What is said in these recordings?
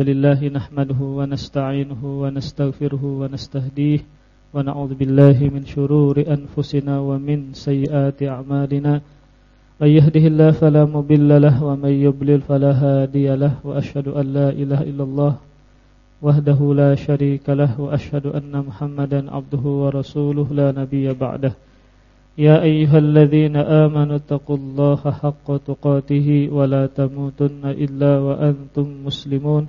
Alhamdulillah nahmaduhu wa nasta'inuhu wa nastaghfiruhu wa nastahdihi wa na'udzu min shururi anfusina wa min sayyiati a'malina. Wa may yudlil wa ashhadu an la ilaha illallah wahdahu la sharika lahu. Wa ashhadu anna muhammadan 'abduhu wa rasuluhu. La nabiyya ba'dahu ya ayyuhalladhina amanu taqullaha haqqa tuqatih wa la tamutunna illa wa antum muslimun.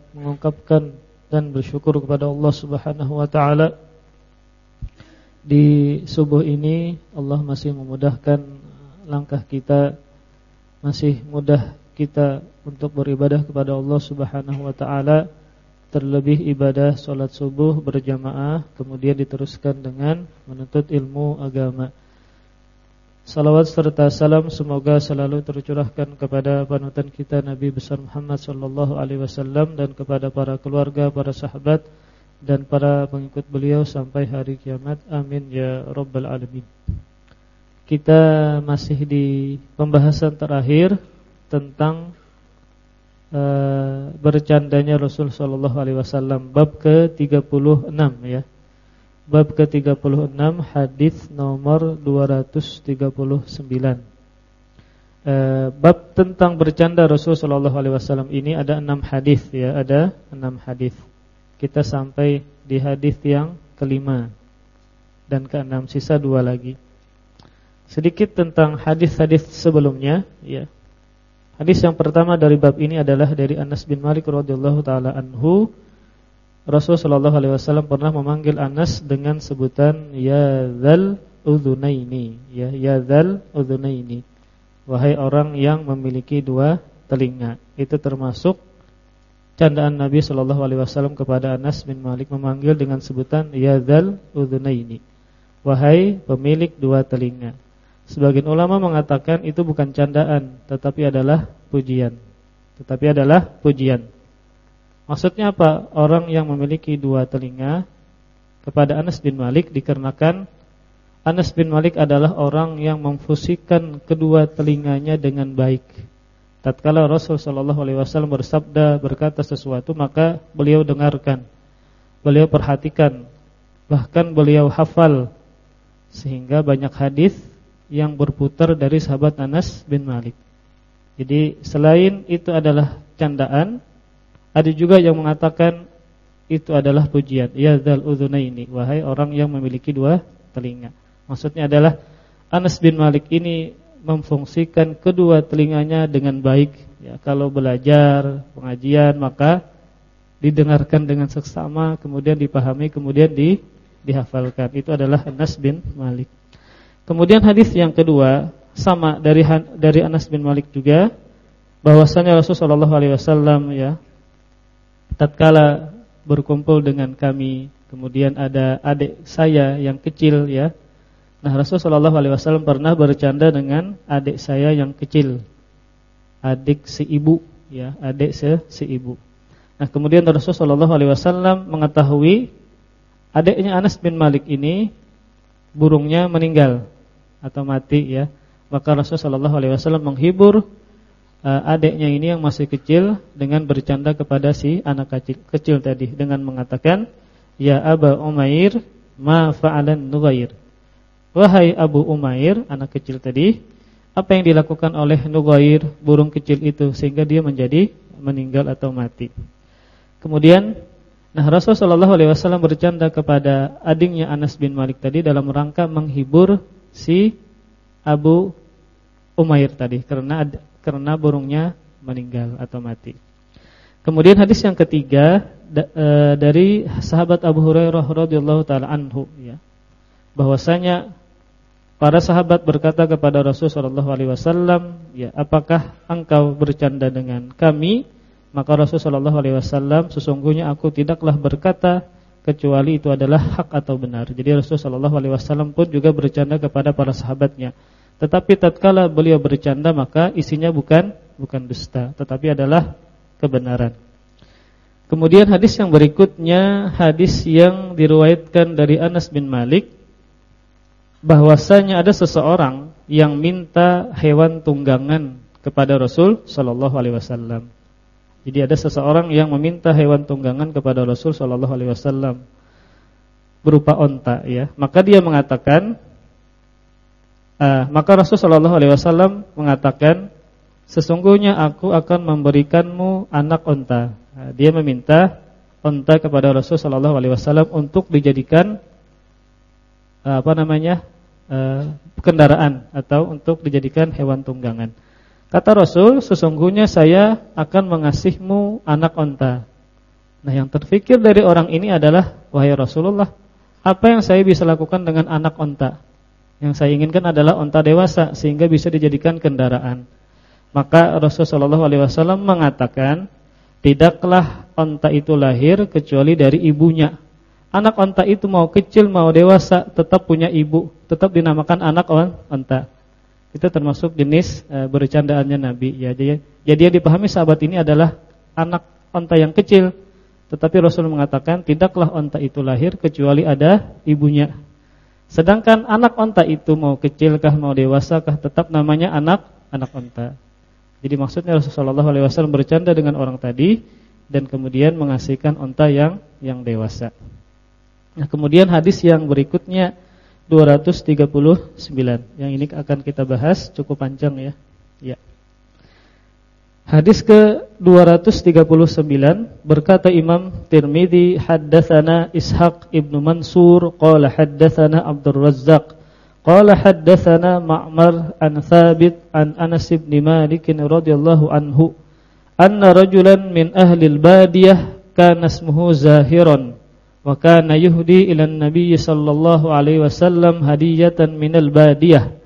mengungkapkan dan bersyukur kepada Allah subhanahu wa ta'ala. Di subuh ini Allah masih memudahkan langkah kita Masih mudah kita untuk beribadah kepada Allah subhanahu wa ta'ala. Terlebih ibadah solat subuh berjamaah Kemudian diteruskan dengan menuntut ilmu agama Salawat serta salam semoga selalu tercurahkan kepada panutan kita Nabi besar Muhammad sallallahu alaihi wasallam dan kepada para keluarga, para sahabat dan para pengikut beliau sampai hari kiamat. Amin ya rabbal alamin. Kita masih di pembahasan terakhir tentang uh, bercandanya Rasul sallallahu alaihi wasallam bab ke-36 ya. Bab ke-36 hadis nomor 239. E, bab tentang bercanda Rasul sallallahu alaihi wasallam ini ada 6 hadis ya, ada 6 hadis. Kita sampai di hadis yang kelima dan keenam sisa dua lagi. Sedikit tentang hadis-hadis sebelumnya ya. Hadis yang pertama dari bab ini adalah dari Anas bin Malik radhiyallahu taala anhu Rasulullah Shallallahu Alaihi Wasallam pernah memanggil Anas dengan sebutan Ya Zal Udhunaini, ya Ya Zal Udhunaini. Wahai orang yang memiliki dua telinga. Itu termasuk candaan Nabi Shallallahu Alaihi Wasallam kepada Anas bin Malik memanggil dengan sebutan Ya Zal Udhunaini. Wahai pemilik dua telinga. Sebagian ulama mengatakan itu bukan candaan, tetapi adalah pujian. Tetapi adalah pujian. Maksudnya apa? Orang yang memiliki dua telinga kepada Anas bin Malik dikarenakan Anas bin Malik adalah orang yang memfusikan kedua telinganya dengan baik. Tatkala Rasul sallallahu alaihi wasallam bersabda berkata sesuatu maka beliau dengarkan. Beliau perhatikan, bahkan beliau hafal sehingga banyak hadis yang berputar dari sahabat Anas bin Malik. Jadi selain itu adalah candaan ada juga yang mengatakan itu adalah pujian. Ya dzal udzunaini, wahai orang yang memiliki dua telinga. Maksudnya adalah Anas bin Malik ini memfungsikan kedua telinganya dengan baik. Ya, kalau belajar pengajian maka didengarkan dengan seksama, kemudian dipahami, kemudian di dihafalkan. Itu adalah Anas bin Malik. Kemudian hadis yang kedua sama dari dari Anas bin Malik juga bahwasanya Rasulullah SAW ya tatkala berkumpul dengan kami, kemudian ada adik saya yang kecil ya. Nah, Rasulullah SAW pernah bercanda dengan adik saya yang kecil. Adik si ibu ya, adik se si ibu. Nah, kemudian Rasulullah SAW mengetahui adiknya Anas bin Malik ini burungnya meninggal atau mati ya. Maka Rasulullah SAW menghibur adiknya ini yang masih kecil dengan bercanda kepada si anak kecil, kecil tadi dengan mengatakan, "Ya Aba Umair, ma fa'alan Nughair?" Wahai Abu Umair, anak kecil tadi, apa yang dilakukan oleh Nughair, burung kecil itu sehingga dia menjadi meninggal atau mati? Kemudian Nah, Rasulullah Shallallahu alaihi wasallam bercanda kepada adiknya Anas bin Malik tadi dalam rangka menghibur si Abu Umair tadi karena karena burungnya meninggal atau mati. Kemudian hadis yang ketiga e, dari sahabat Abu Hurairah radhiyallahu taala anhu ya. Bahwasanya para sahabat berkata kepada Rasul sallallahu alaihi wasallam, ya, apakah engkau bercanda dengan kami? Maka Rasul sallallahu alaihi wasallam sesungguhnya aku tidaklah berkata kecuali itu adalah hak atau benar. Jadi Rasul sallallahu alaihi wasallam pun juga bercanda kepada para sahabatnya. Tetapi tatkala beliau bercanda maka isinya bukan bukan dusta, tetapi adalah kebenaran. Kemudian hadis yang berikutnya hadis yang diriwayatkan dari Anas bin Malik bahwasanya ada seseorang yang minta hewan tunggangan kepada Rasul sallallahu alaihi wasallam. Jadi ada seseorang yang meminta hewan tunggangan kepada Rasul Shallallahu Alaihi Wasallam berupa onta, ya. Maka dia mengatakan, uh, maka Rasul Shallallahu Alaihi Wasallam mengatakan, sesungguhnya aku akan memberikanmu anak onta. Nah, dia meminta onta kepada Rasul Shallallahu Alaihi Wasallam untuk dijadikan uh, apa namanya uh, kendaraan atau untuk dijadikan hewan tunggangan. Kata Rasul, sesungguhnya saya akan mengasihmu anak onta. Nah yang terfikir dari orang ini adalah, wahai Rasulullah, apa yang saya bisa lakukan dengan anak onta? Yang saya inginkan adalah onta dewasa sehingga bisa dijadikan kendaraan. Maka Rasulullah SAW mengatakan, tidaklah onta itu lahir kecuali dari ibunya. Anak onta itu mau kecil mau dewasa tetap punya ibu, tetap dinamakan anak onta. Itu termasuk jenis e, bercandaannya Nabi ya. Jadi, jadi yang dipahami sahabat ini adalah anak onta yang kecil. Tetapi Rasul mengatakan tidaklah onta itu lahir kecuali ada ibunya. Sedangkan anak onta itu mau kecilkah mau dewasakah tetap namanya anak anak onta. Jadi maksudnya Rasulullah SAW bercanda dengan orang tadi dan kemudian mengasihkan onta yang yang dewasa. Nah, kemudian hadis yang berikutnya 239. Yang ini akan kita bahas cukup panjang ya. Ya. Hadis ke 239 berkata Imam Tirmidzi haddatsana Ishaq ibnu Mansur qala haddatsana Abdul Razzaq qala haddatsana Ma'mar an Thabit an Anas ibn Malik radhiyallahu anhu anna rajulan min ahli al-badiyah kana ismuhu Zahiran wa kana yuhdi ila an-nabiy sallallahu alaihi wasallam hadiyatan min al-badiyah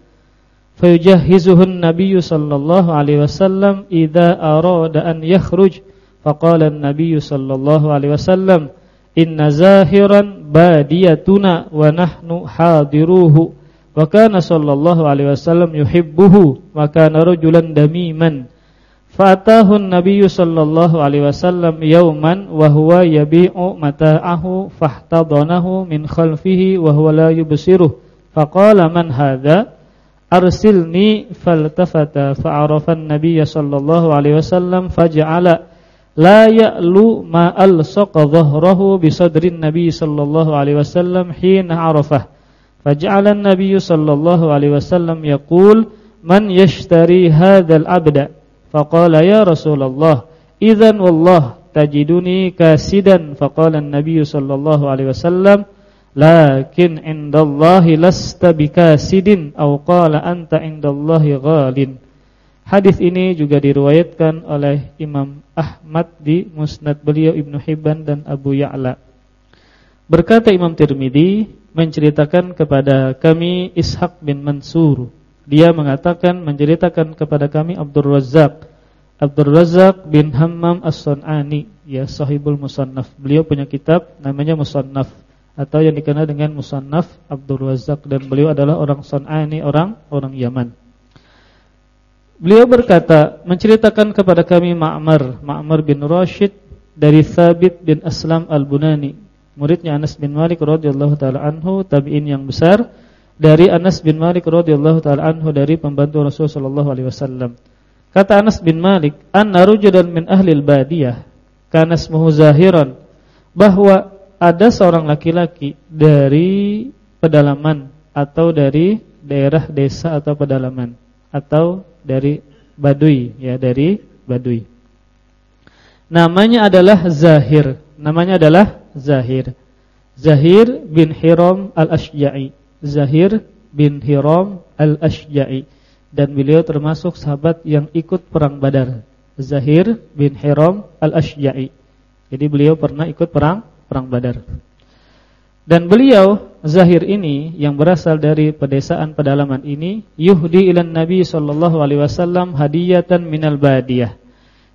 fayujahizuhun nabiyyu sallallahu alaihi wasallam idza arada an yakhruj faqala an-nabiyyu sallallahu alaihi wasallam inna zahiran badiyatuna wa nahnu hadiruhu wa kana sallallahu alaihi wasallam yuhibbuhu wa kana rajulan damiman Fatahu Nabiyyu sallallahu alaihi wasallam yauman wa huwa yabi'u mata'ahu fahtadanahu min khalfihi wa huwa la yubsiruh faqala man hadha Arsilni faltafata fa'arafa an-nabiy sallallahu alaihi wasallam faj'ala la ya'lu ma alsaqa dhahrahu bi sadrin nabiy sallallahu alaihi wasallam hina 'arafah. Faj'ala an-nabiy sallallahu alaihi wasallam yaqul man yashtari hadzal abda Faqala ya Rasulullah, "Idzan wallah tajiduni kasidan." Faqala an-nabiy sallallahu alaihi wasallam, "Lakin indallahi lasta bikasidin aw qala anta indallahi ghalin." Hadis ini juga diriwayatkan oleh Imam Ahmad di Musnad beliau Ibnu Hibban dan Abu Ya'la. Berkata Imam Tirmidzi menceritakan kepada kami Ishaq bin Mansur dia mengatakan menceritakan kepada kami Abdul Razak Abdul Razak bin Hammam As-Sun'ani ya sahibul musannaf. Beliau punya kitab namanya Musannaf atau yang dikenal dengan Musannaf Abdul Razak dan beliau adalah orang Sun'ani, orang orang Yaman. Beliau berkata, menceritakan kepada kami Ma'mar, Ma'mar bin Rashid dari Thabit bin Aslam Al-Bunani, muridnya Anas bin Malik radhiyallahu taala anhu, tabi'in yang besar dari Anas bin Malik radhiyallahu taala anhu dari pembantu Rasul sallallahu alaihi wasallam. Kata Anas bin Malik, "Anna rajulan min ahli al-badiyah kana ismuhu Zahiran" bahwa ada seorang laki-laki dari pedalaman atau dari daerah desa atau pedalaman atau dari Baduy ya dari Baduy. Namanya adalah Zahir. Namanya adalah Zahir. Zahir bin Hiram al-Ashja'i. Zahir bin Hiram al-Ashja'i. Dan beliau termasuk sahabat yang ikut perang Badar. Zahir bin Hiram al-Ashja'i. Jadi beliau pernah ikut perang perang Badar. Dan beliau Zahir ini yang berasal dari pedesaan pedalaman ini yuhdi ilan Nabi sallallahu alaihi wasallam hadiyatan minal badiyah.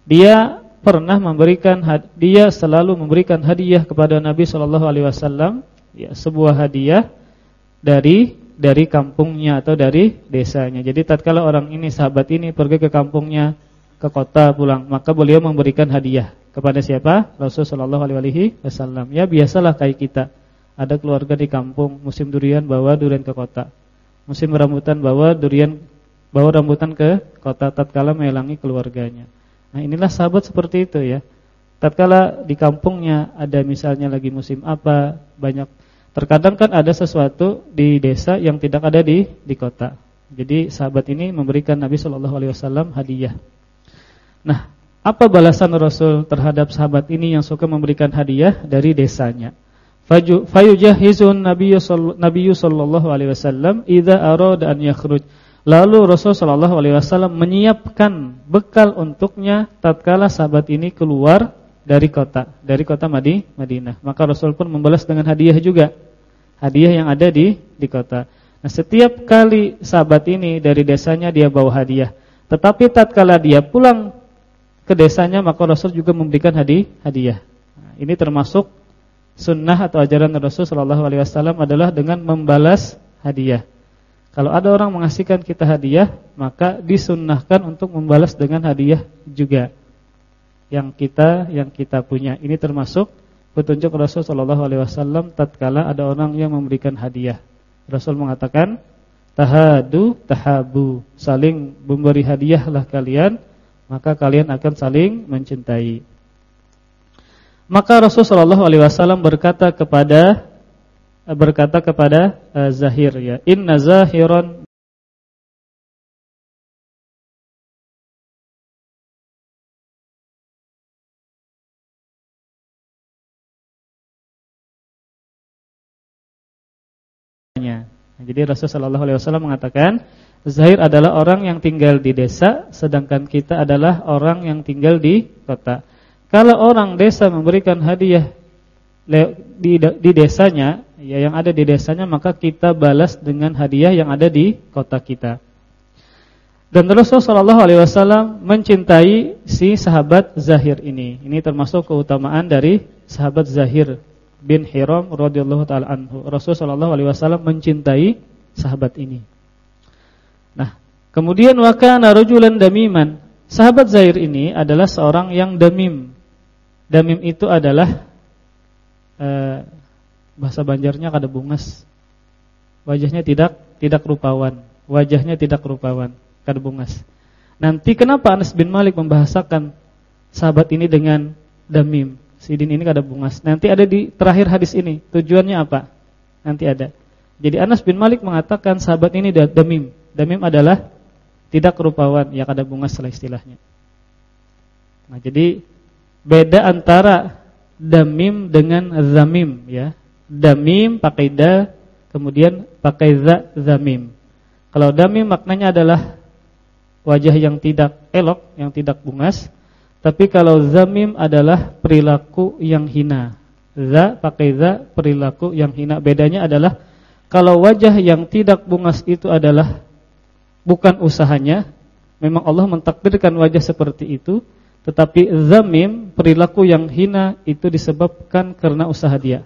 Dia pernah memberikan dia selalu memberikan hadiah kepada Nabi sallallahu alaihi wasallam ya sebuah hadiah dari dari kampungnya atau dari desanya. Jadi tatkala orang ini sahabat ini pergi ke kampungnya ke kota pulang, maka beliau memberikan hadiah kepada siapa? Rasulullah sallallahu alaihi wasallam. Ya biasalah kayak kita ada keluarga di kampung musim durian bawa durian ke kota. Musim rambutan bawa durian bawa rambutan ke kota tatkala melangi keluarganya. Nah, inilah sahabat seperti itu ya. Tatkala di kampungnya ada misalnya lagi musim apa, banyak terkadang kan ada sesuatu di desa yang tidak ada di di kota. Jadi sahabat ini memberikan Nabi Shallallahu alaihi wasallam hadiah. Nah, apa balasan Rasul terhadap sahabat ini yang suka memberikan hadiah dari desanya? fayujahizun nabiyyu sallallahu alaihi wasallam idza arada an yakhruj. Lalu Rasul sallallahu alaihi wasallam menyiapkan bekal untuknya tatkala sahabat ini keluar dari kota, dari kota Madi, Madinah. Maka Rasul pun membalas dengan hadiah juga. Hadiah yang ada di di kota. Nah, setiap kali sahabat ini dari desanya dia bawa hadiah. Tetapi tatkala dia pulang ke desanya maka Rasul juga memberikan hadiah. Nah, ini termasuk sunnah atau ajaran Rasul Shallallahu Alaihi Wasallam adalah dengan membalas hadiah. Kalau ada orang mengasihkan kita hadiah, maka disunnahkan untuk membalas dengan hadiah juga yang kita yang kita punya. Ini termasuk petunjuk Rasul Shallallahu Alaihi Wasallam tatkala ada orang yang memberikan hadiah. Rasul mengatakan, tahadu tahabu, saling memberi hadiahlah kalian, maka kalian akan saling mencintai. Maka Rasulullah wasallam berkata kepada berkata kepada uh, Zahir ya, "Inna Zahiran Jadi Rasulullah Wasallam mengatakan Zahir adalah orang yang tinggal di desa, sedangkan kita adalah orang yang tinggal di kota. Kalau orang desa memberikan hadiah di, di desanya, ya yang ada di desanya, maka kita balas dengan hadiah yang ada di kota kita. Dan Rasulullah Wasallam mencintai si sahabat Zahir ini. Ini termasuk keutamaan dari sahabat Zahir bin Hiram radhiyallahu taala anhu. Rasulullah Shallallahu Alaihi Wasallam mencintai sahabat ini. Nah, kemudian wakana rajulan damiman. Sahabat Zahir ini adalah seorang yang damim, Damim itu adalah eh, bahasa Banjarnya kada bungas. Wajahnya tidak tidak rupawan, wajahnya tidak rupawan, kada bungas. Nanti kenapa Anas bin Malik membahasakan sahabat ini dengan damim? Sidin ini kada bungas. Nanti ada di terakhir hadis ini. Tujuannya apa? Nanti ada. Jadi Anas bin Malik mengatakan sahabat ini damim. Damim adalah tidak rupawan, ya kada bungas setelah istilahnya. Nah, jadi beda antara damim dengan zamim ya. Damim pakai da, kemudian pakai za zamim. Kalau damim maknanya adalah wajah yang tidak elok, yang tidak bungas. Tapi kalau zamim adalah perilaku yang hina. Za pakai za perilaku yang hina. Bedanya adalah kalau wajah yang tidak bungas itu adalah bukan usahanya, memang Allah mentakdirkan wajah seperti itu tetapi zamim, perilaku yang hina itu disebabkan karena usaha dia.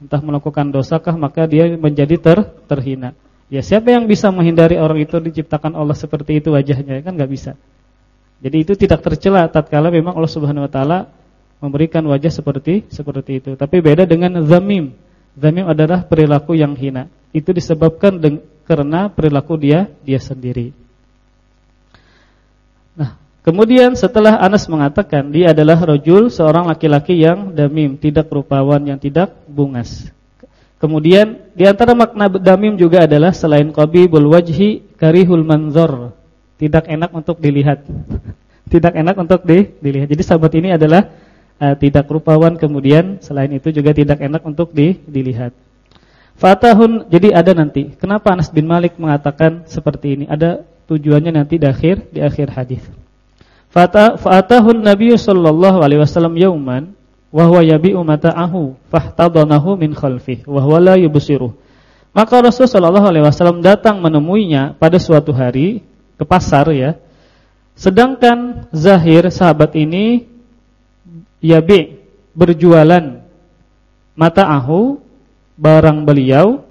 Entah melakukan dosakah maka dia menjadi ter terhina. Ya siapa yang bisa menghindari orang itu diciptakan Allah seperti itu wajahnya kan nggak bisa. Jadi itu tidak tercela tatkala memang Allah Subhanahu wa taala memberikan wajah seperti seperti itu. Tapi beda dengan zamim. Zamim adalah perilaku yang hina. Itu disebabkan karena perilaku dia dia sendiri. Nah, Kemudian setelah Anas mengatakan dia adalah rojul seorang laki-laki yang damim, tidak rupawan, yang tidak bungas. Kemudian di antara makna damim juga adalah selain qabibul wajhi karihul manzor, tidak enak untuk dilihat. tidak enak untuk di, dilihat. Jadi sahabat ini adalah uh, tidak rupawan kemudian selain itu juga tidak enak untuk di, dilihat. Fatahun jadi ada nanti. Kenapa Anas bin Malik mengatakan seperti ini? Ada tujuannya nanti di akhir di akhir hadis. Fatahun Nabi sallallahu alaihi wasallam yauman wa huwa yabi'u mata'ahu fahtadanahu min khalfih wa huwa. Maka Rasul sallallahu alaihi wasallam datang menemuinya pada suatu hari ke pasar ya. Sedangkan Zahir sahabat ini yabi berjualan mata'ahu barang beliau.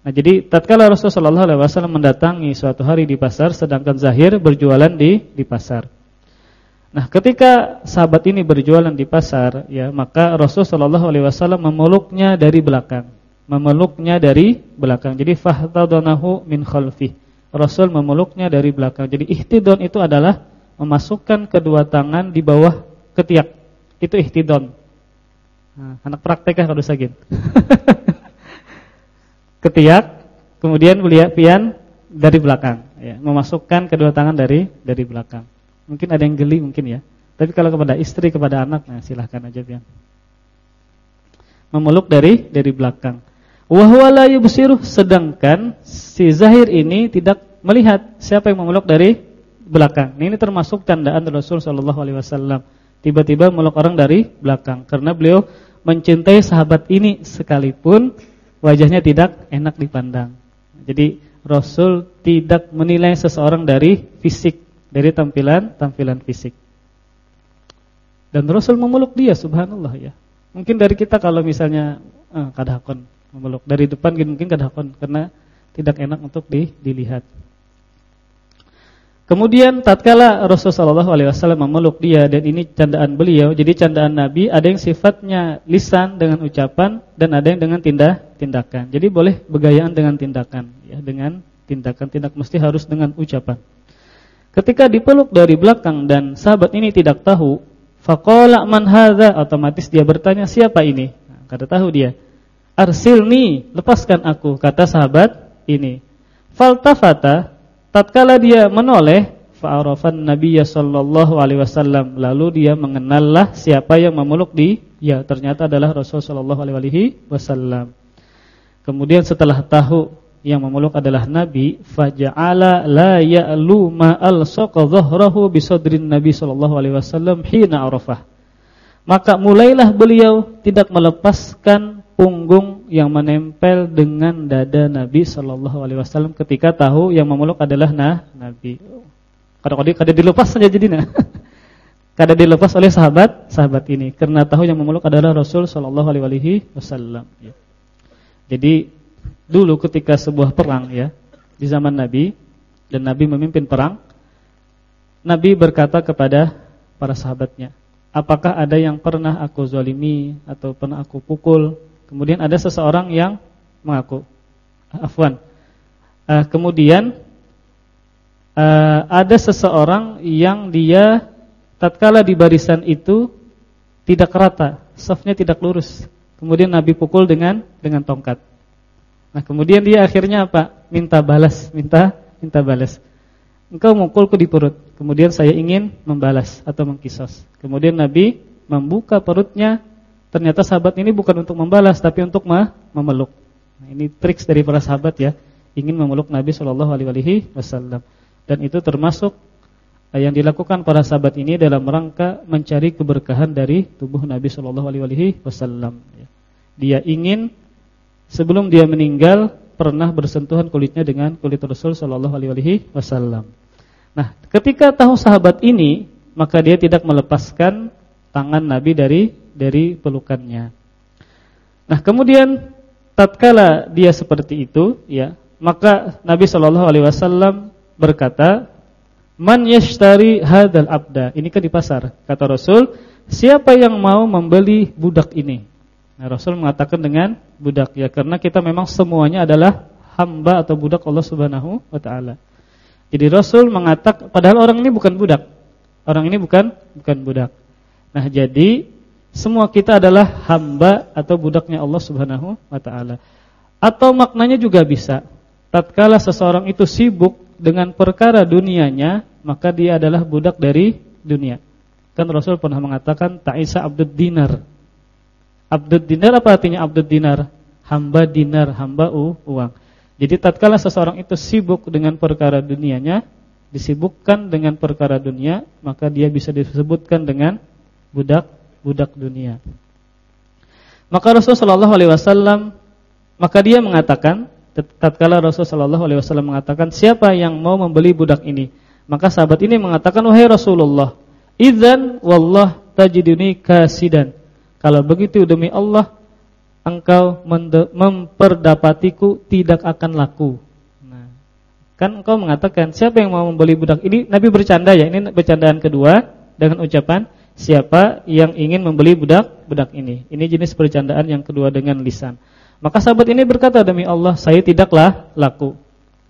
Nah, jadi tatkala Rasul sallallahu alaihi wasallam mendatangi suatu hari di pasar sedangkan Zahir berjualan di di pasar. Nah, ketika sahabat ini berjualan di pasar, ya, maka Rasul Shallallahu alaihi wasallam memeluknya dari belakang. Memeluknya dari belakang. Jadi fahtadanahu min khalfi. Rasul memeluknya dari belakang. Jadi ihtidon itu adalah memasukkan kedua tangan di bawah ketiak. Itu ihtidon. Nah, anak praktek ya kalau sagin. ketiak, kemudian beliau pian dari belakang, ya, memasukkan kedua tangan dari dari belakang. Mungkin ada yang geli mungkin ya. Tapi kalau kepada istri, kepada anak, nah silahkan aja pian. Memeluk dari dari belakang. Wa la yubsiruh sedangkan si Zahir ini tidak melihat siapa yang memeluk dari belakang. Ini termasuk tandaan Rasul sallallahu alaihi wasallam. Tiba-tiba meluk orang dari belakang karena beliau mencintai sahabat ini sekalipun wajahnya tidak enak dipandang. Jadi Rasul tidak menilai seseorang dari fisik dari tampilan tampilan fisik. Dan Rasul memeluk dia subhanallah ya. Mungkin dari kita kalau misalnya eh, kadahakon memeluk dari depan mungkin kadahakon karena tidak enak untuk di, dilihat. Kemudian tatkala Rasulullah SAW memeluk dia dan ini candaan beliau, jadi candaan Nabi ada yang sifatnya lisan dengan ucapan dan ada yang dengan tindak tindakan. Jadi boleh begayaan dengan tindakan, ya dengan tindakan tidak mesti harus dengan ucapan. Ketika dipeluk dari belakang dan sahabat ini tidak tahu, faqala man hadza? Otomatis dia bertanya, "Siapa ini?" Nah, kata tahu dia. "Arsilni, lepaskan aku," kata sahabat ini. Faltafata, tatkala dia menoleh, fa'arafan Nabiya sallallahu alaihi wasallam, lalu dia mengenallah siapa yang memeluk di ya ternyata adalah Rasul sallallahu alaihi wasallam. Kemudian setelah tahu yang memeluk adalah Nabi faja'ala la ya'lu ma'al saqa dhahrahu bisadrin Nabi sallallahu alaihi wasallam hina arafah maka mulailah beliau tidak melepaskan punggung yang menempel dengan dada Nabi sallallahu alaihi wasallam ketika tahu yang memeluk adalah nah Nabi kada kada dilepas saja jadinya kada dilepas oleh sahabat sahabat ini karena tahu yang memeluk adalah Rasul sallallahu alaihi wasallam ya. jadi dulu ketika sebuah perang ya di zaman Nabi dan Nabi memimpin perang, Nabi berkata kepada para sahabatnya, apakah ada yang pernah aku zalimi atau pernah aku pukul? Kemudian ada seseorang yang mengaku, afwan. Uh, kemudian uh, ada seseorang yang dia tatkala di barisan itu tidak rata, safnya tidak lurus. Kemudian Nabi pukul dengan dengan tongkat. Nah, kemudian dia akhirnya apa? Minta balas, minta minta balas. Engkau mukulku di perut. Kemudian saya ingin membalas atau mengkisos. Kemudian Nabi membuka perutnya. Ternyata sahabat ini bukan untuk membalas tapi untuk memeluk. Nah, ini triks dari para sahabat ya, ingin memeluk Nabi Shallallahu alaihi wasallam. Dan itu termasuk eh, yang dilakukan para sahabat ini dalam rangka mencari keberkahan dari tubuh Nabi Shallallahu alaihi wasallam. Dia ingin sebelum dia meninggal pernah bersentuhan kulitnya dengan kulit Rasul Shallallahu Alaihi Wasallam. Nah, ketika tahu sahabat ini, maka dia tidak melepaskan tangan Nabi dari dari pelukannya. Nah, kemudian tatkala dia seperti itu, ya, maka Nabi Shallallahu Alaihi Wasallam berkata, Man yashtari hadal abda. Ini kan di pasar. Kata Rasul, siapa yang mau membeli budak ini? Nah, Rasul mengatakan dengan budak ya karena kita memang semuanya adalah hamba atau budak Allah Subhanahu wa taala. Jadi Rasul mengatakan padahal orang ini bukan budak. Orang ini bukan bukan budak. Nah, jadi semua kita adalah hamba atau budaknya Allah Subhanahu wa taala. Atau maknanya juga bisa. Tatkala seseorang itu sibuk dengan perkara dunianya, maka dia adalah budak dari dunia. Bahkan Rasul pernah mengatakan ta'isa abdud dinar. Abdud dinar apa artinya abdud dinar? Hamba dinar, hamba uang. Jadi tatkala seseorang itu sibuk dengan perkara dunianya, disibukkan dengan perkara dunia, maka dia bisa disebutkan dengan budak budak dunia. Maka Rasulullah Shallallahu alaihi wasallam maka dia mengatakan tatkala Rasulullah Shallallahu alaihi wasallam mengatakan siapa yang mau membeli budak ini? Maka sahabat ini mengatakan wahai Rasulullah, idzan wallah tajiduni kasidan. Kalau begitu demi Allah engkau memperdapatiku tidak akan laku. Nah, kan engkau mengatakan siapa yang mau membeli budak ini? Nabi bercanda ya. Ini bercandaan kedua dengan ucapan siapa yang ingin membeli budak budak ini. Ini jenis bercandaan yang kedua dengan lisan. Maka sahabat ini berkata demi Allah, saya tidaklah laku.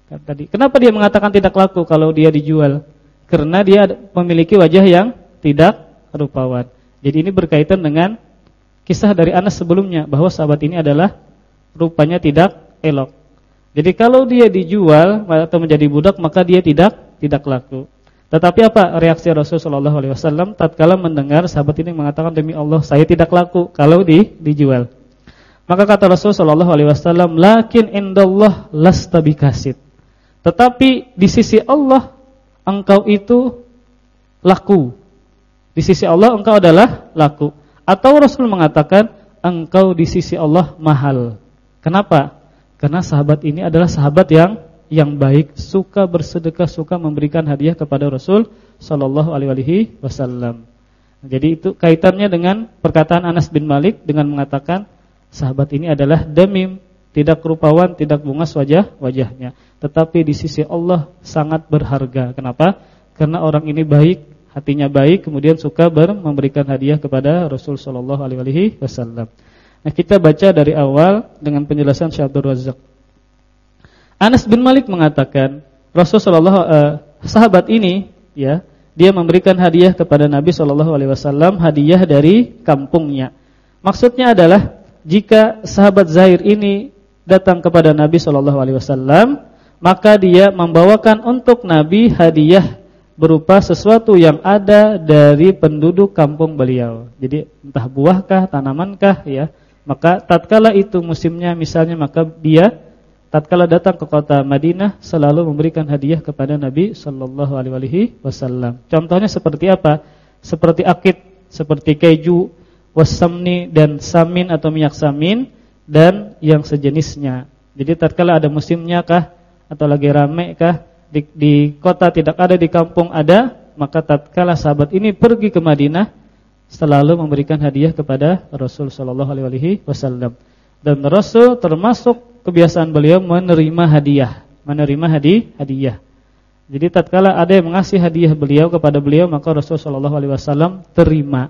Tadi, kenapa dia mengatakan tidak laku kalau dia dijual? Karena dia memiliki wajah yang tidak rupawan. Jadi ini berkaitan dengan kisah dari Anas sebelumnya bahwa sahabat ini adalah rupanya tidak elok. Jadi kalau dia dijual atau menjadi budak maka dia tidak tidak laku. Tetapi apa reaksi Rasulullah SAW tatkala mendengar sahabat ini mengatakan demi Allah saya tidak laku kalau di dijual. Maka kata Rasulullah SAW, lakin indallah lasta bikasid. Tetapi di sisi Allah engkau itu laku. Di sisi Allah engkau adalah laku. Atau Rasul mengatakan engkau di sisi Allah mahal. Kenapa? Karena sahabat ini adalah sahabat yang yang baik, suka bersedekah, suka memberikan hadiah kepada Rasul sallallahu alaihi wasallam. Jadi itu kaitannya dengan perkataan Anas bin Malik dengan mengatakan sahabat ini adalah demim tidak rupawan, tidak bungas wajah wajahnya, tetapi di sisi Allah sangat berharga. Kenapa? Karena orang ini baik, hatinya baik, kemudian suka ber memberikan hadiah kepada Rasul sallallahu alaihi wasallam. Nah, kita baca dari awal dengan penjelasan Syekh Abdul Razak. Anas bin Malik mengatakan, Rasul sallallahu uh, sahabat ini ya, dia memberikan hadiah kepada Nabi sallallahu alaihi wasallam hadiah dari kampungnya. Maksudnya adalah jika sahabat Zair ini datang kepada Nabi Shallallahu Alaihi Wasallam, maka dia membawakan untuk Nabi hadiah berupa sesuatu yang ada dari penduduk kampung beliau. Jadi entah buahkah, tanamankah, ya. Maka tatkala itu musimnya misalnya maka dia tatkala datang ke kota Madinah selalu memberikan hadiah kepada Nabi Shallallahu Alaihi Wasallam. Contohnya seperti apa? Seperti akid, seperti keju, wasamni dan samin atau minyak samin dan yang sejenisnya. Jadi tatkala ada musimnya kah atau lagi rame kah di, di kota tidak ada di kampung ada, maka tatkala sahabat ini pergi ke Madinah selalu memberikan hadiah kepada Rasul sallallahu alaihi wasallam. Dan Rasul termasuk kebiasaan beliau menerima hadiah, menerima hadiah, hadiah. Jadi tatkala ada yang mengasih hadiah beliau kepada beliau maka Rasul sallallahu alaihi wasallam terima.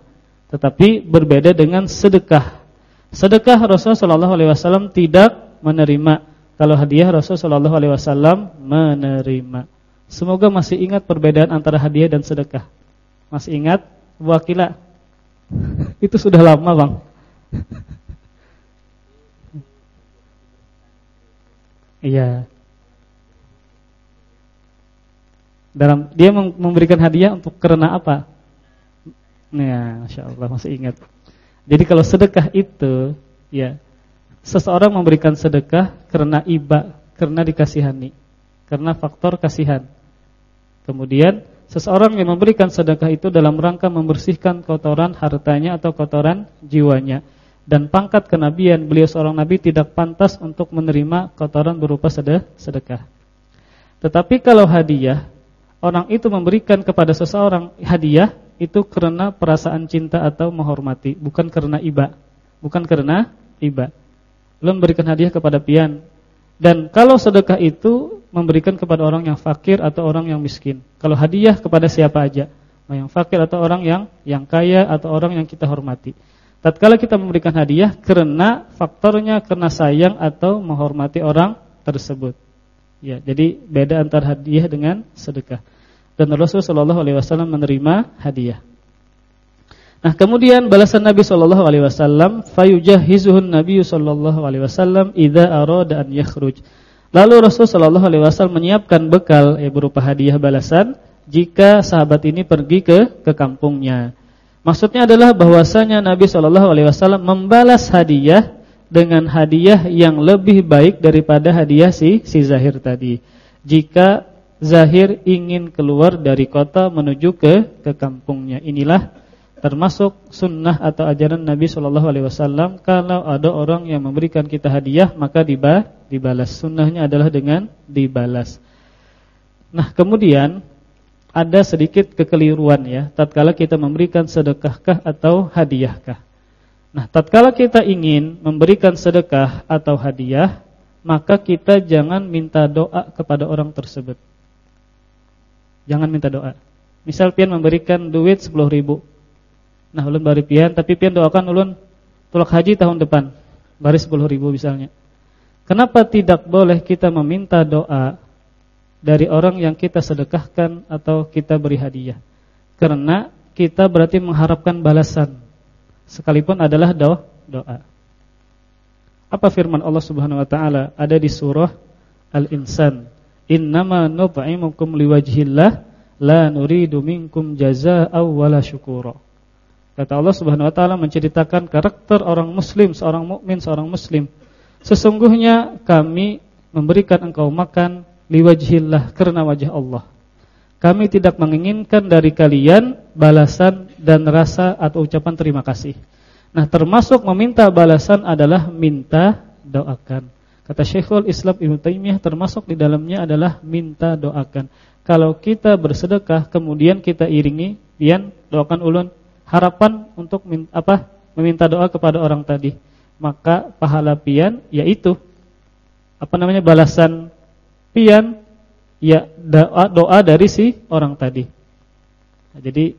Tetapi berbeda dengan sedekah. Sedekah Rasul sallallahu alaihi wasallam tidak menerima. Kalau hadiah Rasul sallallahu alaihi wasallam menerima. Semoga masih ingat perbedaan antara hadiah dan sedekah. Masih ingat? Wakila. Itu sudah lama, Bang. Iya. Dalam dia memberikan hadiah untuk karena apa? Ya, Masya Allah masih ingat. Jadi kalau sedekah itu ya seseorang memberikan sedekah karena iba, karena dikasihani, karena faktor kasihan. Kemudian seseorang yang memberikan sedekah itu dalam rangka membersihkan kotoran hartanya atau kotoran jiwanya. Dan pangkat kenabian beliau seorang nabi tidak pantas untuk menerima kotoran berupa sedekah. Tetapi kalau hadiah, orang itu memberikan kepada seseorang hadiah itu karena perasaan cinta atau menghormati, bukan karena iba. Bukan karena iba. Belum memberikan hadiah kepada pian. Dan kalau sedekah itu memberikan kepada orang yang fakir atau orang yang miskin. Kalau hadiah kepada siapa aja, yang fakir atau orang yang yang kaya atau orang yang kita hormati. Tatkala kita memberikan hadiah karena faktornya karena sayang atau menghormati orang tersebut. Ya, jadi beda antara hadiah dengan sedekah dan Rasul Shallallahu Alaihi Wasallam menerima hadiah. Nah kemudian balasan Nabi Shallallahu Alaihi Wasallam, fayujahizuhun Nabi Shallallahu Alaihi Wasallam ida arada an yakhruj. Lalu Rasul Shallallahu Alaihi Wasallam menyiapkan bekal ya, berupa hadiah balasan jika sahabat ini pergi ke ke kampungnya. Maksudnya adalah bahwasanya Nabi Shallallahu alaihi wasallam membalas hadiah dengan hadiah yang lebih baik daripada hadiah si si Zahir tadi. Jika Zahir ingin keluar dari kota menuju ke ke kampungnya. Inilah termasuk sunnah atau ajaran Nabi Shallallahu alaihi wasallam kalau ada orang yang memberikan kita hadiah maka dibalas. Sunnahnya adalah dengan dibalas. Nah, kemudian ada sedikit kekeliruan ya tatkala kita memberikan sedekahkah atau hadiahkah. Nah, tatkala kita ingin memberikan sedekah atau hadiah, maka kita jangan minta doa kepada orang tersebut. Jangan minta doa. Misal pian memberikan duit 10 ribu. Nah, ulun bari pian, tapi pian doakan ulun tulak haji tahun depan. Bari 10 ribu misalnya. Kenapa tidak boleh kita meminta doa dari orang yang kita sedekahkan atau kita beri hadiah. Karena kita berarti mengharapkan balasan sekalipun adalah do doa. Apa firman Allah Subhanahu wa taala ada di surah Al-Insan? Innama nut'imukum liwajhillah la nuridu minkum jazaa'aw wala syukura. Kata Allah Subhanahu wa taala menceritakan karakter orang muslim, seorang mukmin, seorang muslim. Sesungguhnya kami memberikan engkau makan liwajhillah karena wajah Allah. Kami tidak menginginkan dari kalian balasan dan rasa atau ucapan terima kasih. Nah, termasuk meminta balasan adalah minta doakan. Kata Syekhul Islam Ibnu Taimiyah termasuk di dalamnya adalah minta doakan. Kalau kita bersedekah kemudian kita iringi pian doakan ulun harapan untuk apa? meminta doa kepada orang tadi. Maka pahala pian yaitu apa namanya balasan pian ya doa doa dari si orang tadi. Nah, jadi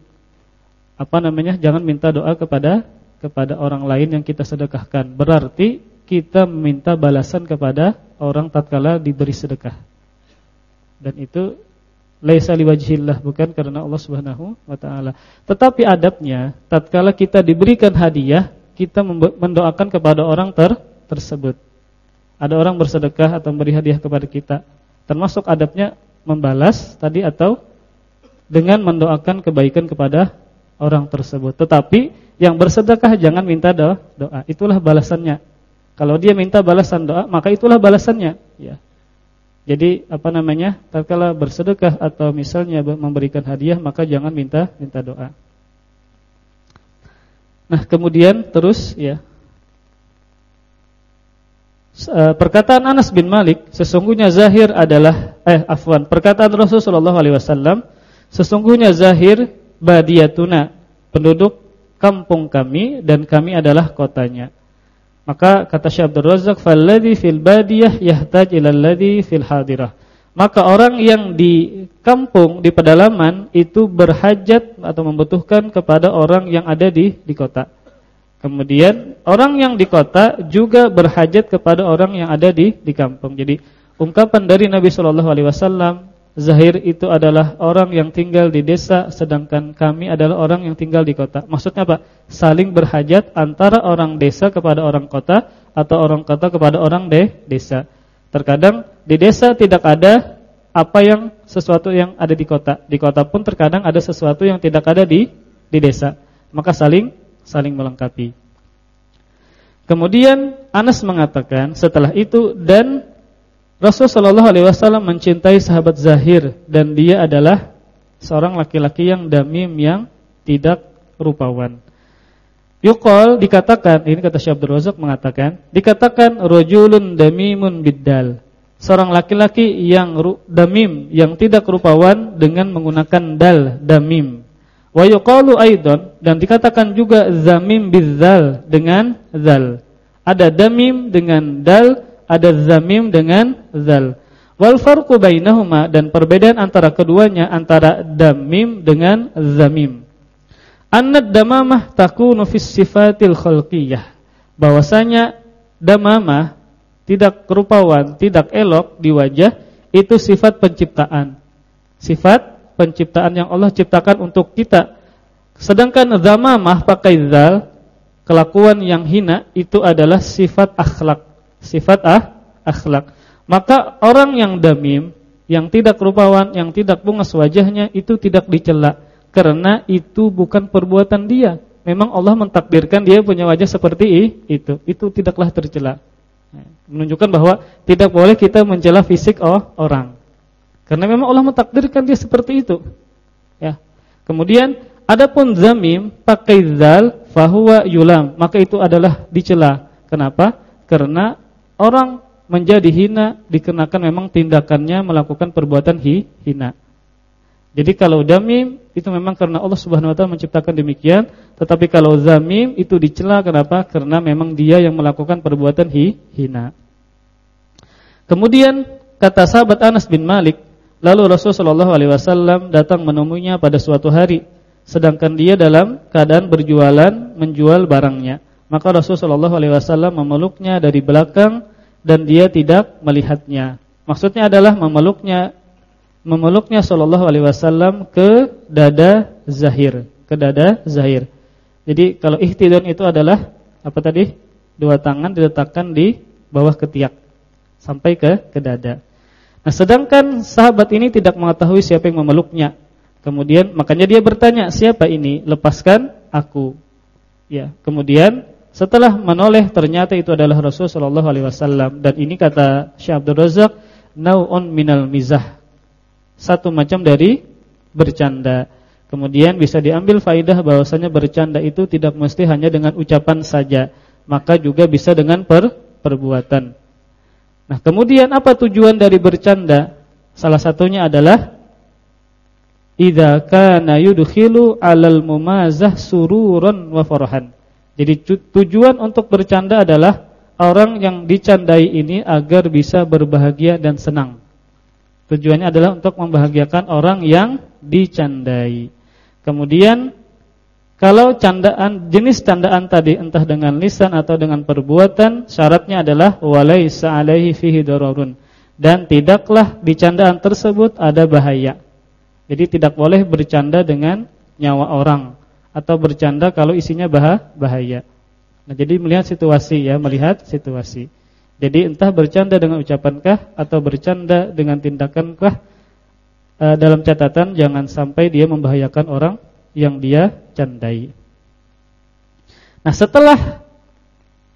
apa namanya? Jangan minta doa kepada kepada orang lain yang kita sedekahkan. Berarti kita meminta balasan kepada orang tatkala diberi sedekah. Dan itu laisa liwajhillah bukan karena Allah Subhanahu wa taala. Tetapi adabnya tatkala kita diberikan hadiah, kita mendoakan kepada orang ter tersebut. Ada orang bersedekah atau memberi hadiah kepada kita. Termasuk adabnya membalas tadi atau dengan mendoakan kebaikan kepada orang tersebut. Tetapi yang bersedekah jangan minta doa, doa. Itulah balasannya. Kalau dia minta balasan doa, maka itulah balasannya, ya. Jadi apa namanya? Tatkala bersedekah atau misalnya memberikan hadiah, maka jangan minta minta doa. Nah, kemudian terus ya perkataan Anas bin Malik sesungguhnya zahir adalah eh afwan perkataan Rasulullah alaihi wasallam sesungguhnya zahir badiyatuna penduduk kampung kami dan kami adalah kotanya. Maka kata Syekh Abdul Razak falladhi fil badiyah yahtaj ila fil hadirah. Maka orang yang di kampung di pedalaman itu berhajat atau membutuhkan kepada orang yang ada di di kota Kemudian orang yang di kota juga berhajat kepada orang yang ada di di kampung. Jadi ungkapan dari Nabi Shallallahu Alaihi Wasallam, Zahir itu adalah orang yang tinggal di desa, sedangkan kami adalah orang yang tinggal di kota. Maksudnya apa? Saling berhajat antara orang desa kepada orang kota atau orang kota kepada orang de desa. Terkadang di desa tidak ada apa yang sesuatu yang ada di kota. Di kota pun terkadang ada sesuatu yang tidak ada di di desa. Maka saling saling melengkapi. Kemudian Anas mengatakan setelah itu dan Rasulullah Shallallahu Alaihi Wasallam mencintai sahabat Zahir dan dia adalah seorang laki-laki yang damim yang tidak rupawan. Yukol dikatakan ini kata Syekh Abdul Razak mengatakan dikatakan rojulun damimun biddal seorang laki-laki yang damim yang tidak rupawan dengan menggunakan dal damim Wa yuqalu aidan dan dikatakan juga zamim bizal dengan zal. Ada damim dengan dal, ada zamim dengan zal. Wal farqu bainahuma dan perbedaan antara keduanya antara damim dengan zamim. Annad damamah takunu fis sifatil khalqiyah. Bahwasanya damamah tidak rupawan, tidak elok di wajah itu sifat penciptaan. Sifat penciptaan yang Allah ciptakan untuk kita. Sedangkan zamamah pakai zal, kelakuan yang hina itu adalah sifat akhlak. Sifat ah, akhlak. Maka orang yang damim, yang tidak rupawan, yang tidak bungas wajahnya itu tidak dicela Karena itu bukan perbuatan dia. Memang Allah mentakdirkan dia punya wajah seperti itu. Itu tidaklah tercela. Menunjukkan bahwa tidak boleh kita mencela fisik oh, orang. Karena memang Allah mentakdirkan dia seperti itu. Ya. Kemudian adapun zamim pakai zal fahuwa yulam, maka itu adalah dicela. Kenapa? Karena orang menjadi hina dikenakan memang tindakannya melakukan perbuatan hi, hina. Jadi kalau damim itu memang karena Allah Subhanahu wa taala menciptakan demikian, tetapi kalau zamim itu dicela kenapa? Karena memang dia yang melakukan perbuatan hi, hina. Kemudian kata sahabat Anas bin Malik, lalu Rasulullah SAW datang menemuinya pada suatu hari, sedangkan dia dalam keadaan berjualan menjual barangnya. Maka Rasulullah SAW memeluknya dari belakang dan dia tidak melihatnya. Maksudnya adalah memeluknya memeluknya sallallahu alaihi wasallam ke dada zahir, ke dada zahir. Jadi kalau ihtidan itu adalah apa tadi? Dua tangan diletakkan di bawah ketiak sampai ke ke dada. Nah, sedangkan sahabat ini tidak mengetahui siapa yang memeluknya. Kemudian makanya dia bertanya, "Siapa ini? Lepaskan aku." Ya, kemudian setelah menoleh ternyata itu adalah Rasul sallallahu alaihi wasallam dan ini kata Syekh Abdul Razak, "Nau'un minal mizah." satu macam dari bercanda. Kemudian bisa diambil faidah bahwasanya bercanda itu tidak mesti hanya dengan ucapan saja, maka juga bisa dengan per perbuatan. Nah, kemudian apa tujuan dari bercanda? Salah satunya adalah idza kana yudkhilu 'alal mumazah sururan wa farahan. Jadi tujuan untuk bercanda adalah orang yang dicandai ini agar bisa berbahagia dan senang. Tujuannya adalah untuk membahagiakan orang yang dicandai. Kemudian kalau candaan jenis candaan tadi entah dengan lisan atau dengan perbuatan, syaratnya adalah walaisa alaihi fihi dararun dan tidaklah di candaan tersebut ada bahaya. Jadi tidak boleh bercanda dengan nyawa orang atau bercanda kalau isinya bahaya. Nah, jadi melihat situasi ya, melihat situasi. Jadi entah bercanda dengan ucapankah atau bercanda dengan tindakankah e, dalam catatan jangan sampai dia membahayakan orang yang dia candai. Nah, setelah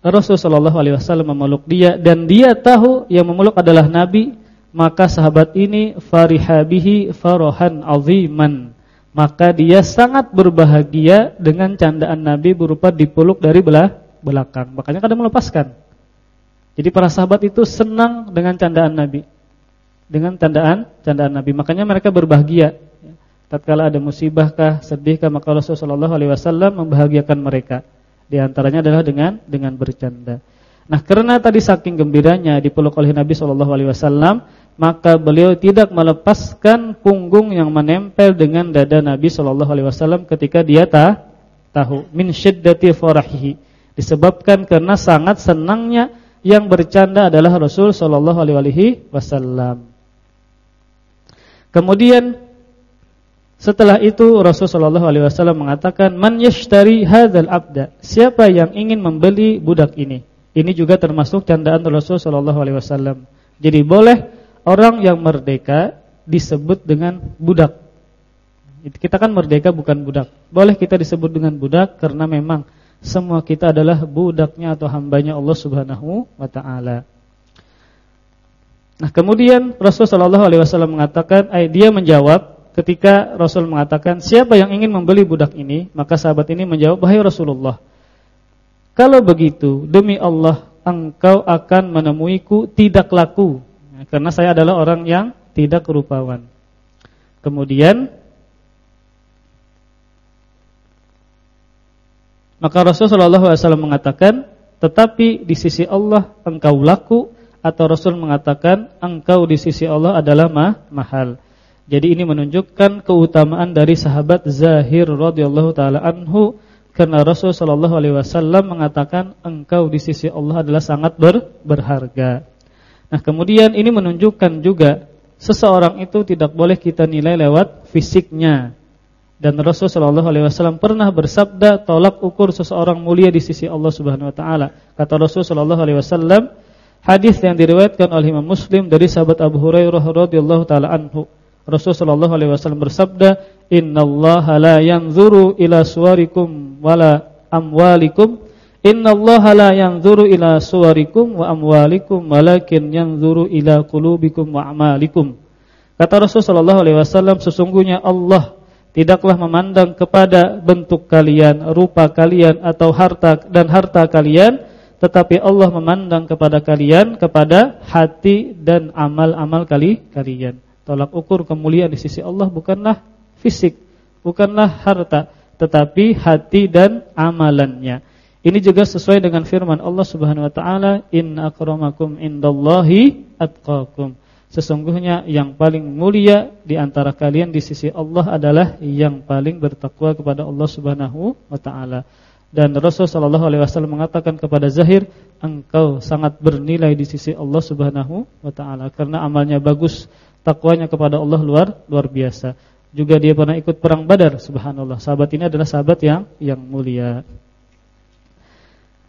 Rasulullah SAW memeluk dia dan dia tahu yang memeluk adalah Nabi, maka sahabat ini farihabihi farohan aziman. Maka dia sangat berbahagia dengan candaan Nabi berupa dipeluk dari belah belakang. Makanya kadang melepaskan. Jadi para sahabat itu senang dengan candaan Nabi. Dengan candaan candaan Nabi. Makanya mereka berbahagia. Tatkala ada musibahkah, sedihkah, maka Rasulullah SAW membahagiakan mereka. Di antaranya adalah dengan dengan bercanda. Nah, karena tadi saking gembiranya dipeluk oleh Nabi SAW, maka beliau tidak melepaskan punggung yang menempel dengan dada Nabi SAW ketika dia ta, tahu min syiddati farahihi. Disebabkan karena sangat senangnya yang bercanda adalah Rasul sallallahu alaihi wasallam. Kemudian setelah itu Rasul sallallahu alaihi wasallam mengatakan, "Man yashtari hadzal abda?" Siapa yang ingin membeli budak ini? Ini juga termasuk candaan Rasul sallallahu alaihi wasallam. Jadi boleh orang yang merdeka disebut dengan budak. Kita kan merdeka bukan budak. Boleh kita disebut dengan budak karena memang semua kita adalah budaknya atau hambanya Allah Subhanahu wa taala. Nah, kemudian Rasul sallallahu alaihi wasallam mengatakan, dia menjawab ketika Rasul mengatakan, "Siapa yang ingin membeli budak ini?" Maka sahabat ini menjawab, "Wahai Rasulullah, kalau begitu, demi Allah, engkau akan menemuiku tidak laku, karena saya adalah orang yang tidak rupawan." Kemudian Maka Rasulullah SAW mengatakan, tetapi di sisi Allah engkau laku atau Rasul mengatakan engkau di sisi Allah adalah mah, mahal. Jadi ini menunjukkan keutamaan dari sahabat Zahir radhiyallahu taala anhu karena Rasul sallallahu alaihi wasallam mengatakan engkau di sisi Allah adalah sangat ber, berharga. Nah, kemudian ini menunjukkan juga seseorang itu tidak boleh kita nilai lewat fisiknya dan Rasul Shallallahu Alaihi Wasallam pernah bersabda tolak ukur seseorang mulia di sisi Allah Subhanahu Wa Taala. Kata Rasul Shallallahu Alaihi Wasallam, hadis yang diriwayatkan oleh Imam Muslim dari sahabat Abu Hurairah radhiyallahu taala anhu. Rasulullah sallallahu alaihi wasallam bersabda, "Innallaha la yanzuru ila suwarikum wala amwalikum." Innallaha la yanzuru ila suwarikum wa amwalikum walakin yanzuru ila qulubikum wa amalikum. Kata Rasulullah sallallahu alaihi wasallam, sesungguhnya Allah tidaklah memandang kepada bentuk kalian, rupa kalian atau harta dan harta kalian, tetapi Allah memandang kepada kalian kepada hati dan amal-amal kali kalian. Tolak ukur kemuliaan di sisi Allah bukanlah fisik, bukanlah harta, tetapi hati dan amalannya. Ini juga sesuai dengan firman Allah Subhanahu wa taala, "Inna akramakum indallahi atqakum." Sesungguhnya yang paling mulia di antara kalian di sisi Allah adalah yang paling bertakwa kepada Allah Subhanahu wa taala. Dan Rasul sallallahu alaihi wasallam mengatakan kepada Zahir, "Engkau sangat bernilai di sisi Allah Subhanahu wa taala karena amalnya bagus, takwanya kepada Allah luar luar biasa. Juga dia pernah ikut perang Badar, subhanallah. Sahabat ini adalah sahabat yang yang mulia.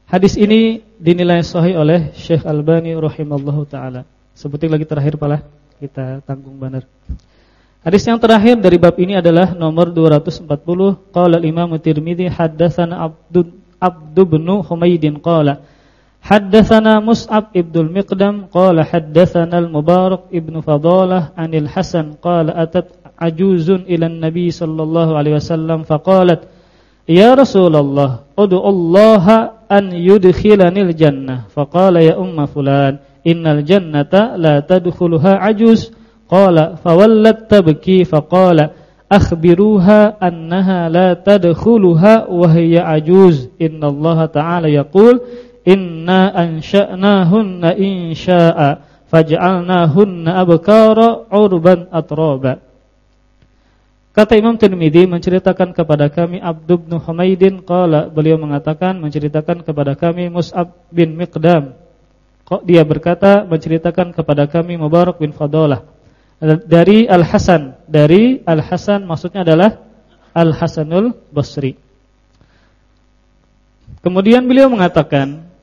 Hadis ini dinilai sahih oleh Syekh Albani rahimallahu taala. Sebutin lagi terakhir pala kita tanggung benar. Hadis yang terakhir dari bab ini adalah nomor 240 qala Imam Tirmizi haddatsana Abdul Abdu bin Humaidin qala Haddatsana Mus'ab ibn al-Miqdam qala haddatsana al-Mubarak ibn Fadalah anil Hasan qala atat ajuzun ila an-nabi sallallahu alaihi wasallam faqalat Ya Rasulullah ud'u Allah an yudkhilanil jannah faqala ya umma fulan innal jannata la tadkhuluha ajuz qala fawallat tabki faqala akhbiruha annaha la tadkhuluha wa hiya ajuz innallaha ta'ala yaqul Inna ansha'nahunna insya'a faj'alnahunna abkara urban atraba. Kata Imam Tirmidzi menceritakan kepada kami Abdul bin Humaidin qala beliau mengatakan menceritakan kepada kami Mus'ab bin Miqdam. Kok dia berkata menceritakan kepada kami Mubarak bin Fadalah dari Al Hasan, dari Al Hasan maksudnya adalah Al Hasanul Basri. Kemudian beliau mengatakan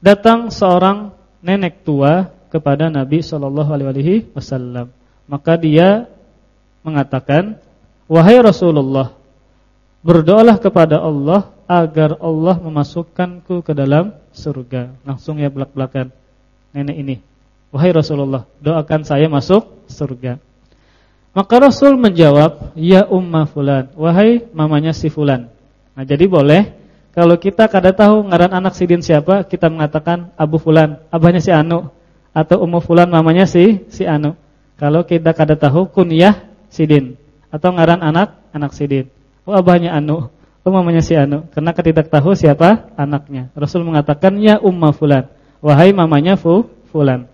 datang seorang nenek tua kepada Nabi Shallallahu Alaihi Wasallam. Maka dia mengatakan, wahai Rasulullah, berdoalah kepada Allah agar Allah memasukkanku ke dalam surga. Langsung ya belak-belakan nenek ini. Wahai Rasulullah, doakan saya masuk surga. Maka Rasul menjawab, ya umma fulan, wahai mamanya si fulan. Nah, jadi boleh kalau kita kada tahu ngaran anak sidin siapa, kita mengatakan Abu Fulan, abahnya si Anu atau Ummu Fulan mamanya si si Anu. Kalau kita kada tahu kunyah sidin atau ngaran anak anak sidin. Oh abahnya Anu, oh mamanya si Anu. Karena kita tahu siapa anaknya. Rasul mengatakan ya Umma Fulan, wahai mamanya Fu Fulan.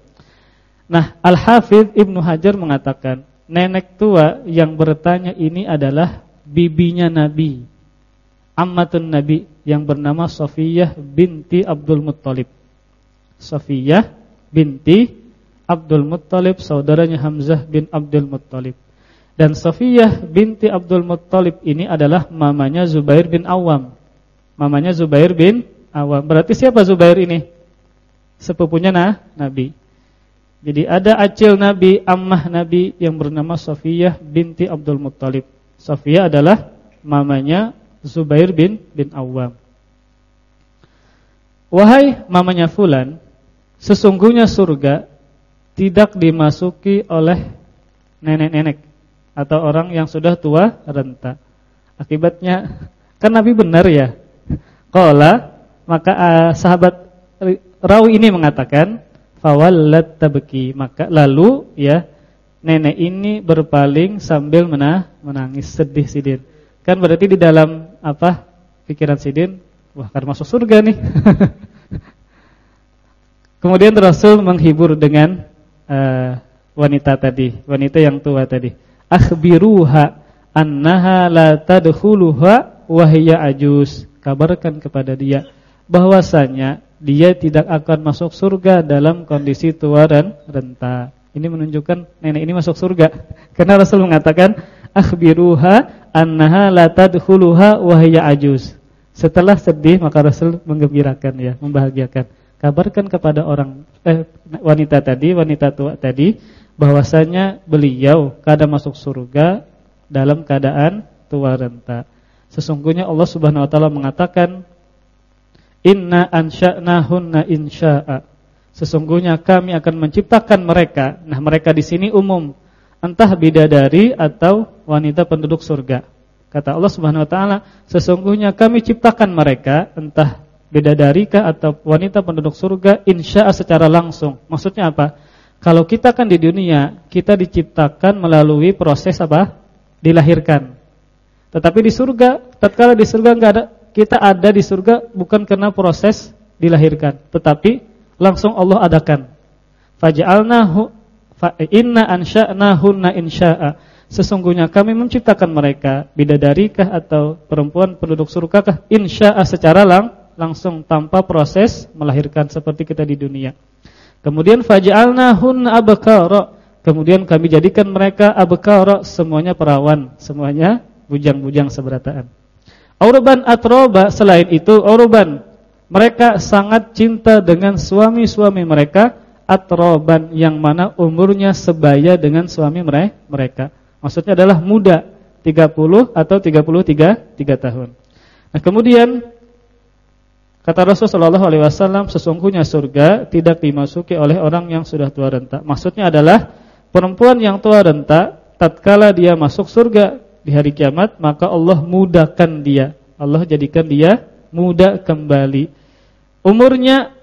Nah, Al-Hafidz Ibnu Hajar mengatakan, nenek tua yang bertanya ini adalah bibinya Nabi ammatun Nabi yang bernama Safiyah binti Abdul Muttalib. Safiyah binti Abdul Muttalib saudaranya Hamzah bin Abdul Muttalib. Dan Safiyah binti Abdul Muttalib ini adalah mamanya Zubair bin Awam. Mamanya Zubair bin Awam. Berarti siapa Zubair ini? Sepupunya nah, Nabi. Jadi ada acil Nabi, ammah Nabi yang bernama Safiyah binti Abdul Muttalib. Safiyah adalah mamanya Zubair bin bin Awam. Wahai mamanya fulan, sesungguhnya surga tidak dimasuki oleh nenek-nenek atau orang yang sudah tua renta. Akibatnya kan Nabi benar ya. Qala maka uh, sahabat rawi ini mengatakan fawallat tabki maka lalu ya nenek ini berpaling sambil menah, menangis sedih sidin. Kan berarti di dalam apa pikiran Sidin, wah kan masuk surga nih. Kemudian Rasul menghibur dengan uh, wanita tadi, wanita yang tua tadi. Akhbiruha annaha la tadkhuluha wa hiya ajuz. Kabarkan kepada dia bahwasanya dia tidak akan masuk surga dalam kondisi tua dan renta. Ini menunjukkan nenek ini masuk surga. Karena Rasul mengatakan akhbiruha annaha la tadkhuluha wa hiya ajuz. Setelah sedih maka Rasul menggembirakan ya, membahagiakan. Kabarkan kepada orang eh, wanita tadi, wanita tua tadi bahwasanya beliau kada masuk surga dalam keadaan tua renta. Sesungguhnya Allah Subhanahu wa taala mengatakan Inna ansha'nahunna insya'a. Sesungguhnya kami akan menciptakan mereka. Nah, mereka di sini umum, entah bidadari atau wanita penduduk surga. Kata Allah Subhanahu wa taala, sesungguhnya kami ciptakan mereka entah bidadari kah atau wanita penduduk surga insya'a secara langsung. Maksudnya apa? Kalau kita kan di dunia, kita diciptakan melalui proses apa? Dilahirkan. Tetapi di surga, tatkala di surga enggak ada kita ada di surga bukan karena proses dilahirkan, tetapi langsung Allah adakan. Faj'alnahu fa inna ansha'nahunna insya'a. Sesungguhnya kami menciptakan mereka bidadari kah atau perempuan penduduk surga kah insya'a secara lang langsung tanpa proses melahirkan seperti kita di dunia. Kemudian faj'alnahunna abkara. Kemudian kami jadikan mereka abkara semuanya perawan, semuanya bujang-bujang seberataan. Urban atroba selain itu urban mereka sangat cinta dengan suami-suami mereka atroban yang mana umurnya sebaya dengan suami mereka. Maksudnya adalah muda 30 atau 33 3 tahun. Nah, kemudian kata Rasulullah sallallahu alaihi wasallam sesungguhnya surga tidak dimasuki oleh orang yang sudah tua renta. Maksudnya adalah perempuan yang tua renta tatkala dia masuk surga di hari kiamat maka Allah mudahkan dia. Allah jadikan dia muda kembali. Umurnya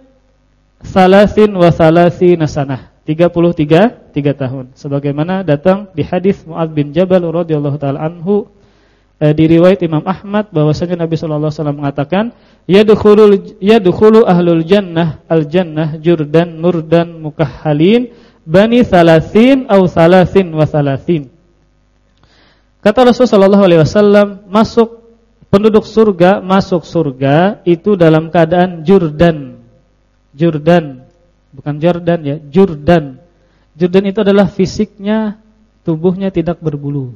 salasin wa salasina sanah. 33 3 tahun. Sebagaimana datang di hadis Muad bin Jabal radhiyallahu taala anhu eh, di riwayat Imam Ahmad bahwasanya Nabi sallallahu alaihi wasallam mengatakan yadkhulul yadkhulu ahlul jannah al jannah jurdan murdan mukahhalin bani salasin au salasin wa salasin Kata Rasulullah SAW, masuk penduduk surga, masuk surga itu dalam keadaan jurdan. Jurdan, bukan Jordan ya, jurdan. Jurdan itu adalah fisiknya, tubuhnya tidak berbulu.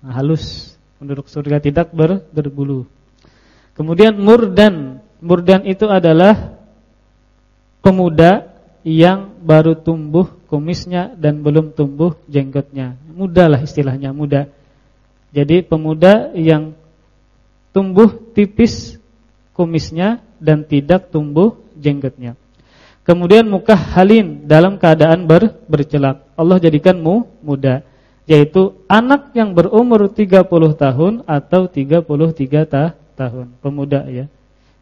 Nah, halus, penduduk surga tidak ber, berbulu. Kemudian murdan. Murdan itu adalah pemuda yang baru tumbuh kumisnya dan belum tumbuh jenggotnya. Muda lah istilahnya, muda. Jadi pemuda yang tumbuh tipis kumisnya dan tidak tumbuh jenggotnya. Kemudian muka halin dalam keadaan ber, bercelak. Allah jadikanmu muda, yaitu anak yang berumur 30 tahun atau 33 ta tahun, pemuda ya.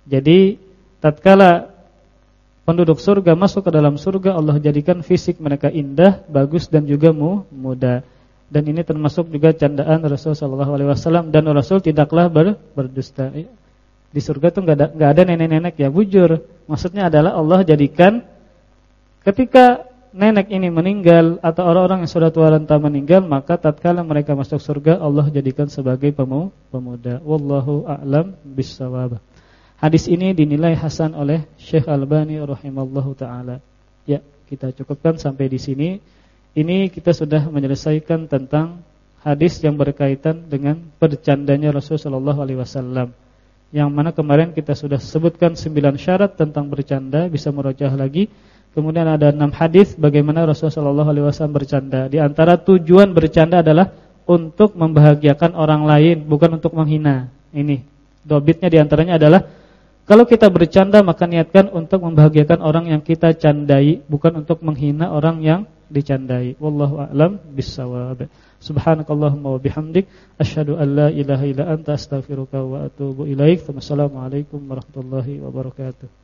Jadi tatkala penduduk surga masuk ke dalam surga, Allah jadikan fisik mereka indah, bagus dan juga mu, muda dan ini termasuk juga candaan Rasul sallallahu alaihi wasallam dan Rasul tidaklah ber, berdusta. Di surga tuh enggak ada enggak ada nenek-nenek ya, bujur. Maksudnya adalah Allah jadikan ketika nenek ini meninggal atau orang-orang yang sudah tua renta meninggal, maka tatkala mereka masuk surga Allah jadikan sebagai pemuda. Wallahu a'lam bissawab. Hadis ini dinilai hasan oleh Syekh Albani rahimallahu taala. Ya, kita cukupkan sampai di sini. Ini kita sudah menyelesaikan tentang hadis yang berkaitan dengan bercandanya Rasulullah SAW. Yang mana kemarin kita sudah sebutkan sembilan syarat tentang bercanda, bisa merojah lagi. Kemudian ada enam hadis bagaimana Rasulullah SAW bercanda. Di antara tujuan bercanda adalah untuk membahagiakan orang lain, bukan untuk menghina. Ini dobitnya di antaranya adalah kalau kita bercanda maka niatkan untuk membahagiakan orang yang kita candai, bukan untuk menghina orang yang dicandai. Wallahu a'lam. Subhanakallahumma wa bihamdik asyhadu an la ilaha illa anta astaghfiruka wa atubu ilaik. Wassalamualaikum warahmatullahi wabarakatuh.